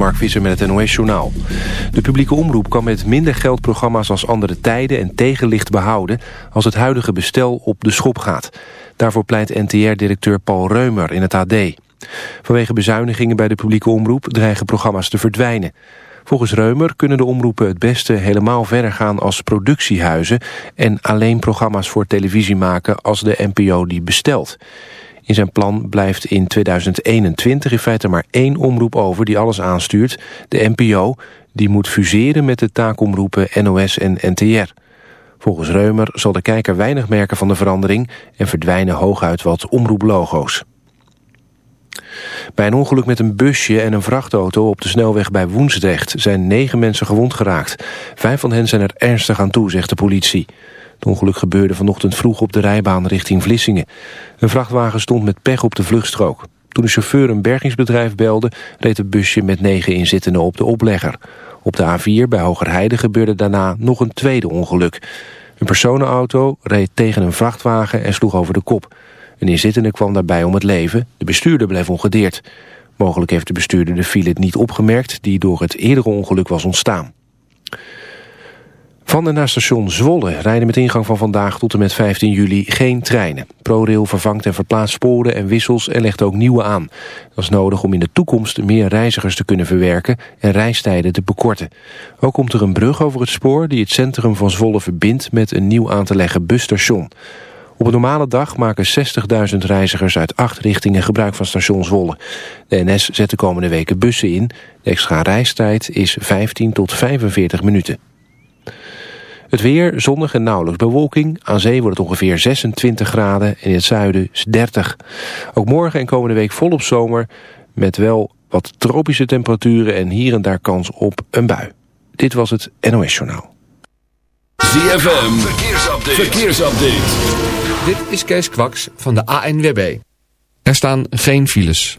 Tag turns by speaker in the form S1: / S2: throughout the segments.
S1: Mark Visser met het NOS-journaal. De publieke omroep kan met minder geld programma's als Andere Tijden en Tegenlicht behouden... als het huidige bestel op de schop gaat. Daarvoor pleit NTR-directeur Paul Reumer in het AD. Vanwege bezuinigingen bij de publieke omroep dreigen programma's te verdwijnen. Volgens Reumer kunnen de omroepen het beste helemaal verder gaan als productiehuizen... en alleen programma's voor televisie maken als de NPO die bestelt. In zijn plan blijft in 2021 in feite maar één omroep over die alles aanstuurt, de NPO. Die moet fuseren met de taakomroepen NOS en NTR. Volgens Reumer zal de kijker weinig merken van de verandering en verdwijnen hooguit wat omroeplogo's. Bij een ongeluk met een busje en een vrachtauto op de snelweg bij Woensdrecht zijn negen mensen gewond geraakt. Vijf van hen zijn er ernstig aan toe, zegt de politie. Het ongeluk gebeurde vanochtend vroeg op de rijbaan richting Vlissingen. Een vrachtwagen stond met pech op de vluchtstrook. Toen de chauffeur een bergingsbedrijf belde, reed het busje met negen inzittenden op de oplegger. Op de A4 bij Hogerheide gebeurde daarna nog een tweede ongeluk. Een personenauto reed tegen een vrachtwagen en sloeg over de kop. Een inzittende kwam daarbij om het leven, de bestuurder bleef ongedeerd. Mogelijk heeft de bestuurder de file niet opgemerkt die door het eerdere ongeluk was ontstaan. Van en naar station Zwolle rijden met ingang van vandaag tot en met 15 juli geen treinen. ProRail vervangt en verplaatst sporen en wissels en legt ook nieuwe aan. Dat is nodig om in de toekomst meer reizigers te kunnen verwerken en reistijden te bekorten. Ook komt er een brug over het spoor die het centrum van Zwolle verbindt met een nieuw aan te leggen busstation. Op een normale dag maken 60.000 reizigers uit acht richtingen gebruik van station Zwolle. De NS zet de komende weken bussen in. De extra reistijd is 15 tot 45 minuten. Het weer, zonnig en nauwelijks bewolking. Aan zee wordt het ongeveer 26 graden en in het zuiden is 30. Ook morgen en komende week volop zomer... met wel wat tropische temperaturen en hier en daar kans op een bui. Dit was het NOS Journaal.
S2: ZFM, verkeersupdate. verkeersupdate.
S3: Dit is Kees Kwaks van de ANWB. Er staan geen files.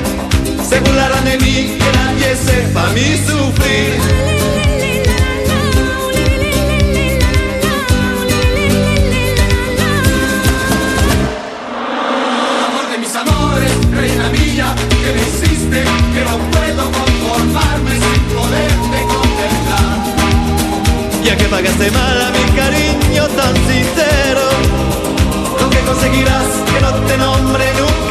S4: Se burlarán de mí, que nadie sepa mi sufrir.
S5: Amor de mis amores, reina mía, que me hiciste, que no puedo conformarme sin poderte contemplar.
S4: Ya que pagaste mal a mi cariño tan sincero, lo que conseguirás que no te nombre nunca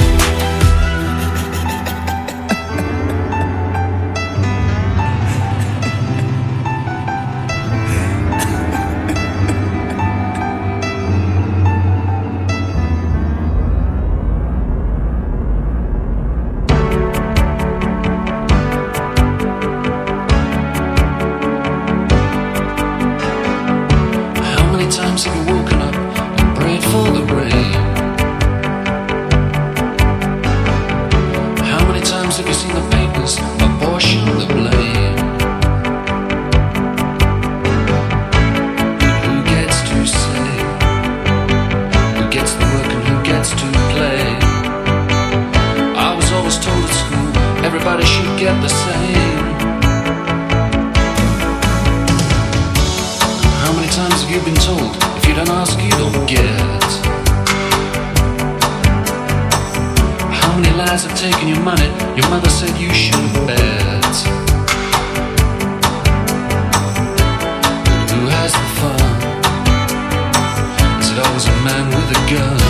S6: Have been told if you don't ask, you don't get? How many lies have taken your money? Your mother said you shouldn't bet. Who has the fun? Is it always a man with a gun?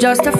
S7: just a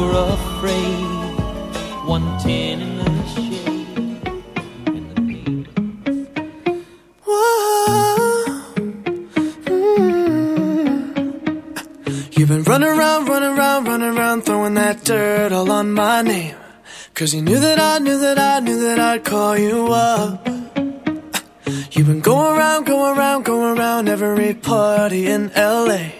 S8: were afraid, one ten in the shade.
S9: You've been running around, running around, running around, throwing that dirt all on my name. Cause you knew that I knew that I knew that I'd call you up. You've been going around, going around, going around every party in LA.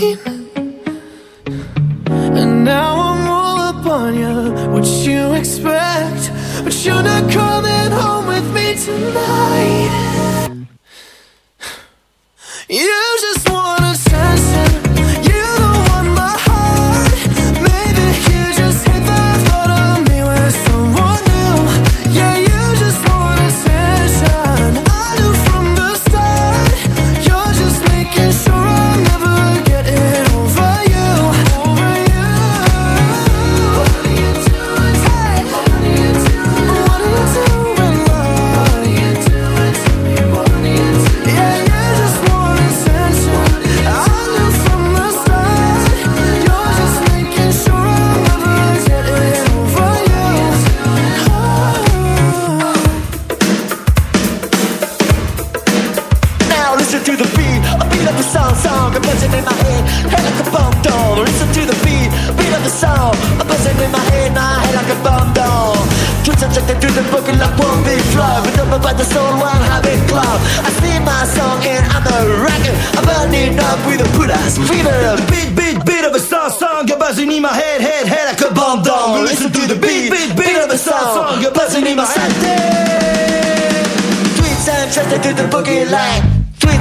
S9: mine.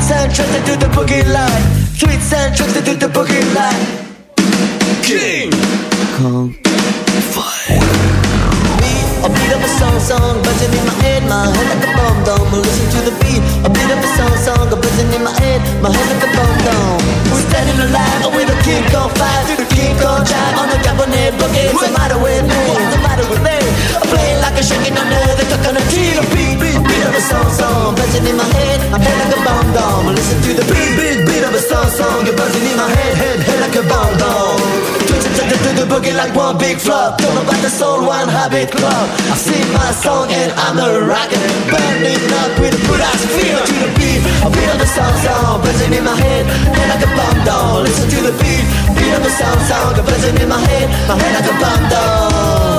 S10: Tweets and trusted to the boogie line. Tweets and trusted to the boogie line. King Kong a beat of a song, song, buzzing in my head, my head like a bomb dome. Listen to the beat, a beat of a song, song, buzzing in my head, my head like a bomb dome. We're standing alive with a king on fire, through the king on jive on the Japanese boogie. What's the matter with me? What's the matter with me? I'm playing like a shaking under the coconut tree. A beat, beat, beat of a song, song, buzzing in my head, my head like a bomb dome. Listen to the beat, beat, beat of a song, song, you're buzzing in my head, head, head like a bomb dome. Twitching to the, to the boogie like one big flop. Don't know about the soul, one habit club. I sing my song and I'm a rocker. Burning up with good feel to the beat. Beat of the song song buzzing in my head. Head like a bomb down Listen to the beat. Beat of the song song buzzing in my head. My head like a bomb down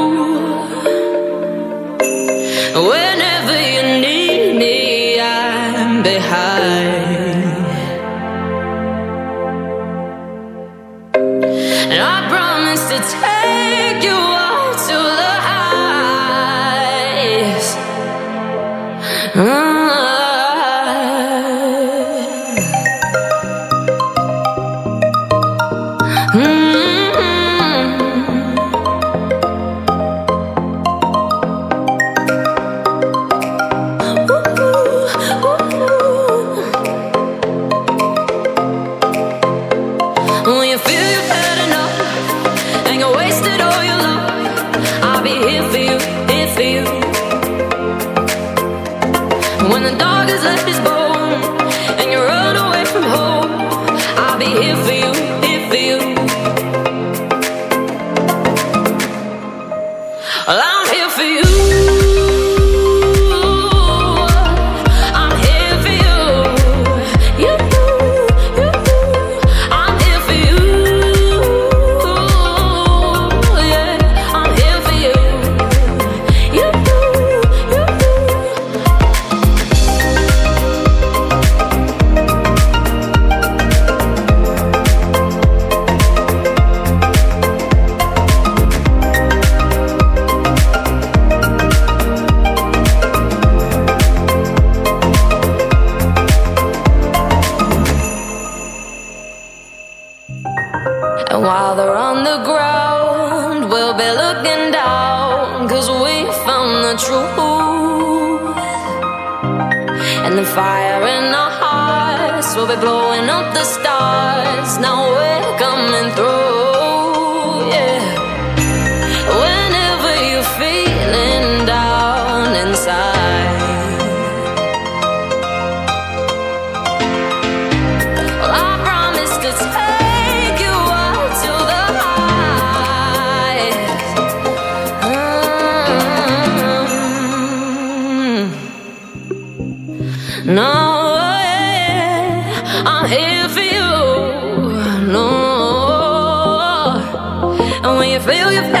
S7: Feel you've